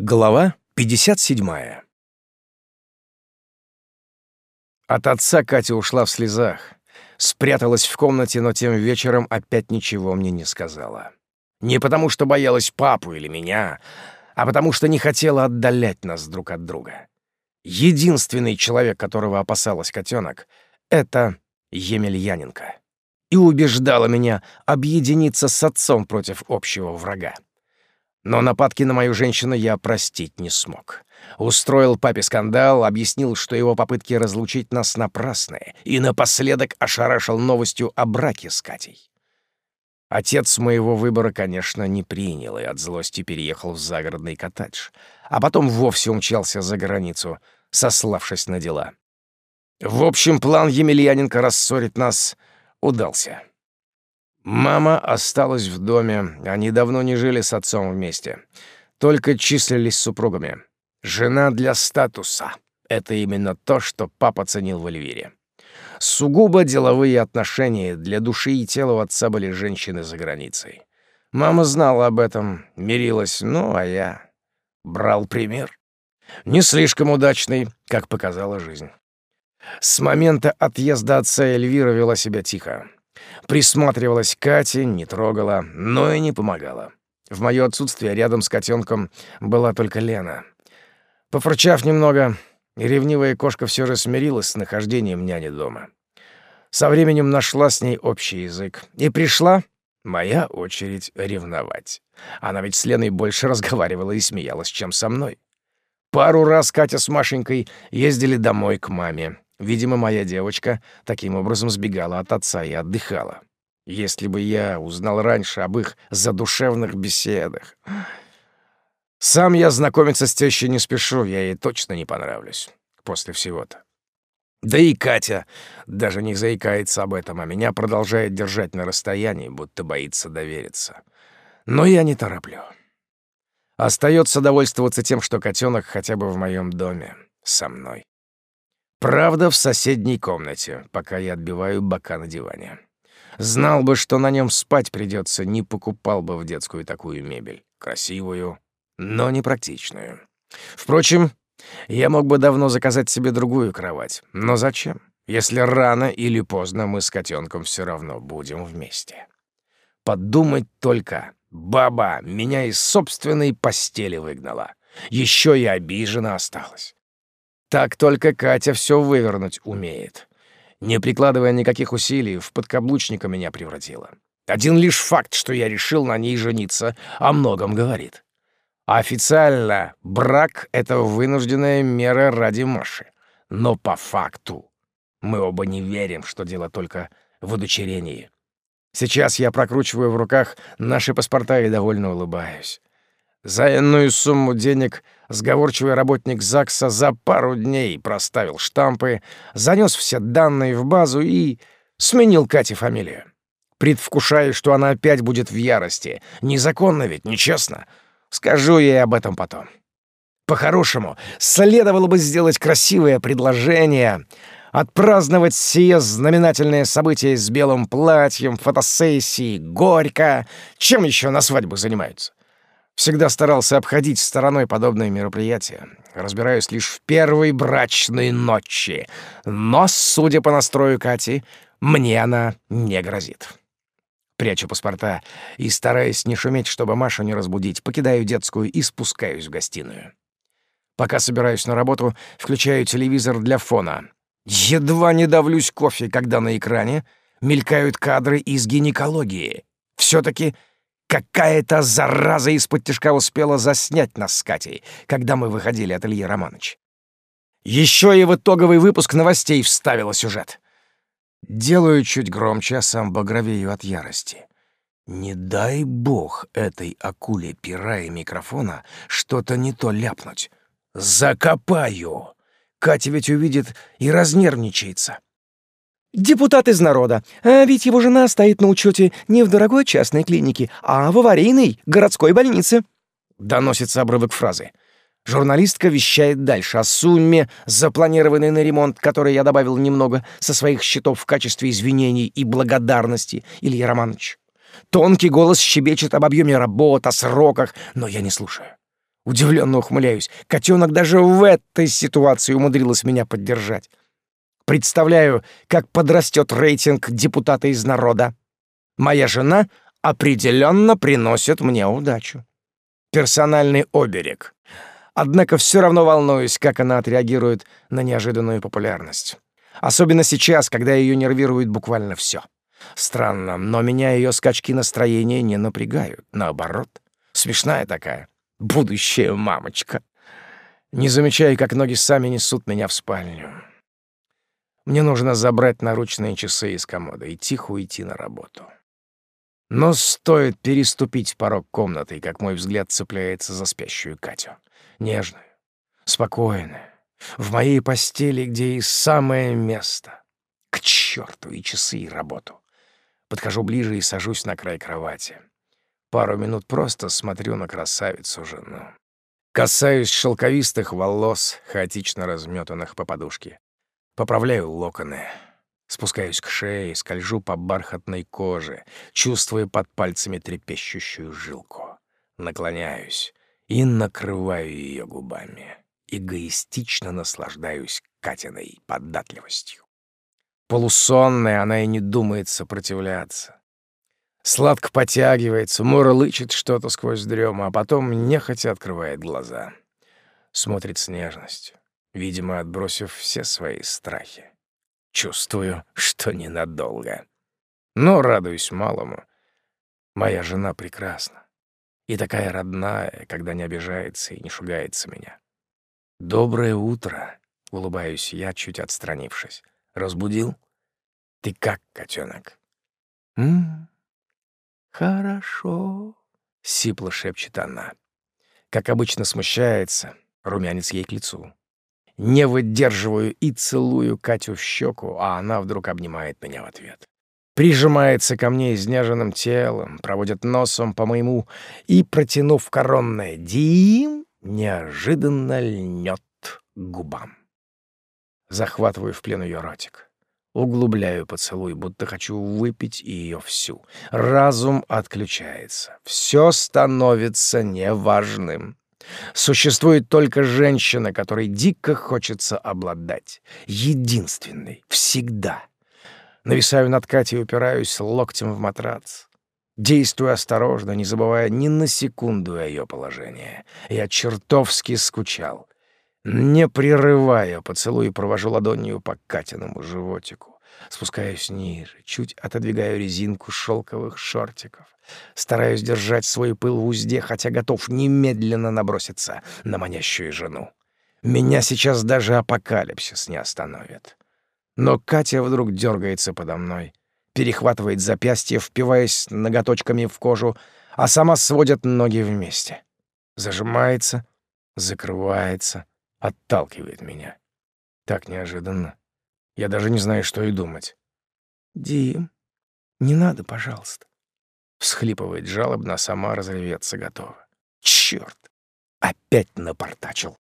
Глава 57 От отца Катя ушла в слезах, спряталась в комнате, но тем вечером опять ничего мне не сказала. Не потому, что боялась папу или меня, а потому, что не хотела отдалять нас друг от друга. Единственный человек, которого опасалась котенок, — это Емельяненко. И убеждала меня объединиться с отцом против общего врага. Но нападки на мою женщину я простить не смог. Устроил папе скандал, объяснил, что его попытки разлучить нас напрасные, и напоследок ошарашил новостью о браке с Катей. Отец моего выбора, конечно, не принял и от злости переехал в загородный коттедж, а потом вовсе умчался за границу, сославшись на дела. В общем, план Емельяненко рассорить нас удался. Мама осталась в доме, они давно не жили с отцом вместе, только числились супругами. Жена для статуса — это именно то, что папа ценил в Эльвире. Сугубо деловые отношения для души и тела у отца были женщины за границей. Мама знала об этом, мирилась, ну, а я брал пример. Не слишком удачный, как показала жизнь. С момента отъезда отца Эльвира вела себя тихо. Присматривалась к Кате, не трогала, но и не помогала. В моё отсутствие рядом с котенком была только Лена. Пофырчав немного, ревнивая кошка все же смирилась с нахождением няни дома. Со временем нашла с ней общий язык. И пришла моя очередь ревновать. Она ведь с Леной больше разговаривала и смеялась, чем со мной. Пару раз Катя с Машенькой ездили домой к маме. Видимо, моя девочка таким образом сбегала от отца и отдыхала. Если бы я узнал раньше об их задушевных беседах. Сам я знакомиться с тещей не спешу, я ей точно не понравлюсь после всего-то. Да и Катя даже не заикается об этом, а меня продолжает держать на расстоянии, будто боится довериться. Но я не тороплю. Остается довольствоваться тем, что котенок хотя бы в моем доме, со мной. Правда, в соседней комнате, пока я отбиваю бока на диване. Знал бы, что на нем спать придется, не покупал бы в детскую такую мебель. Красивую, но непрактичную. Впрочем, я мог бы давно заказать себе другую кровать. Но зачем, если рано или поздно мы с котенком все равно будем вместе? Подумать только, баба меня из собственной постели выгнала. Еще и обижена осталась. Так только Катя все вывернуть умеет. Не прикладывая никаких усилий, в подкаблучника меня превратила. Один лишь факт, что я решил на ней жениться, о многом говорит. Официально брак — это вынужденная мера ради Маши. Но по факту мы оба не верим, что дело только в удочерении. Сейчас я прокручиваю в руках наши паспорта и довольно улыбаюсь. За иную сумму денег сговорчивый работник ЗАГСа за пару дней проставил штампы, занес все данные в базу и сменил Кате фамилию. Предвкушаю, что она опять будет в ярости. Незаконно ведь, нечестно. Скажу ей об этом потом. По-хорошему, следовало бы сделать красивое предложение, отпраздновать сие знаменательное событие с белым платьем, фотосессией, горько. Чем еще на свадьбу занимаются? Всегда старался обходить стороной подобные мероприятия. Разбираюсь лишь в первой брачной ночи. Но, судя по настрою Кати, мне она не грозит. Прячу паспорта и, стараясь не шуметь, чтобы Машу не разбудить, покидаю детскую и спускаюсь в гостиную. Пока собираюсь на работу, включаю телевизор для фона. Едва не давлюсь кофе, когда на экране мелькают кадры из гинекологии. все таки Какая-то зараза из-под тяжка успела заснять нас с Катей, когда мы выходили от Ильи Романович. Еще и в итоговый выпуск новостей вставила сюжет. Делаю чуть громче, а сам багровею от ярости. Не дай бог этой акуле пера и микрофона что-то не то ляпнуть. Закопаю! Катя ведь увидит и разнервничается. Депутат из народа. А ведь его жена стоит на учете не в дорогой частной клинике, а в аварийной городской больнице. Доносится обрывок фразы. Журналистка вещает дальше о сумме, запланированной на ремонт, которой я добавил немного со своих счетов в качестве извинений и благодарности, Илья Романович. Тонкий голос щебечет об объеме работ, о сроках, но я не слушаю. Удивленно ухмыляюсь. Котенок даже в этой ситуации умудрилась меня поддержать. Представляю, как подрастет рейтинг депутата из народа. Моя жена определенно приносит мне удачу. Персональный оберег. Однако все равно волнуюсь, как она отреагирует на неожиданную популярность. Особенно сейчас, когда ее нервирует буквально все. Странно, но меня ее скачки настроения не напрягают. Наоборот, смешная такая. Будущая мамочка. Не замечаю, как ноги сами несут меня в спальню. Мне нужно забрать наручные часы из комода и тихо уйти на работу. Но стоит переступить порог комнаты, как мой взгляд цепляется за спящую Катю. Нежную, спокойную, в моей постели, где и самое место. К черту и часы, и работу. Подхожу ближе и сажусь на край кровати. Пару минут просто смотрю на красавицу жену. Касаюсь шелковистых волос, хаотично разметанных по подушке. Поправляю локоны. Спускаюсь к шее, скольжу по бархатной коже, чувствуя под пальцами трепещущую жилку. Наклоняюсь и накрываю ее губами эгоистично наслаждаюсь Катиной податливостью. Полусонная она и не думает сопротивляться. Сладко потягивается, мурлычет что-то сквозь дрему, а потом нехотя открывает глаза. Смотрит с нежностью, видимо, отбросив все свои страхи. Чувствую, что ненадолго. Но радуюсь малому. Моя жена прекрасна. И такая родная, когда не обижается и не шугается меня. «Доброе утро», — улыбаюсь я, чуть отстранившись. «Разбудил? Ты как, котенок?» «М-м, хорошо», — сипло шепчет она. Как обычно смущается, румянец ей к лицу. Не выдерживаю и целую Катю в щеку, а она вдруг обнимает меня в ответ. Прижимается ко мне изнеженным телом, проводит носом по моему и, протянув коронное «Дим», неожиданно льнет губам. Захватываю в плен ее ротик. Углубляю поцелуй, будто хочу выпить ее всю. Разум отключается. Все становится неважным. Существует только женщина, которой дико хочется обладать. Единственной. Всегда. Нависаю над Катей и упираюсь локтем в матрац. Действую осторожно, не забывая ни на секунду о ее положении. Я чертовски скучал. Не прерывая поцелуй, провожу ладонью по Катиному животику. Спускаюсь ниже, чуть отодвигаю резинку шелковых шортиков. Стараюсь держать свой пыл в узде, хотя готов немедленно наброситься на манящую жену. Меня сейчас даже апокалипсис не остановит. Но Катя вдруг дергается подо мной, перехватывает запястье, впиваясь ноготочками в кожу, а сама сводит ноги вместе. Зажимается, закрывается, отталкивает меня. Так неожиданно. Я даже не знаю, что и думать. «Дим, не надо, пожалуйста». Всхлипывает жалобно, а сама разреветься готова. Черт! Опять напортачил.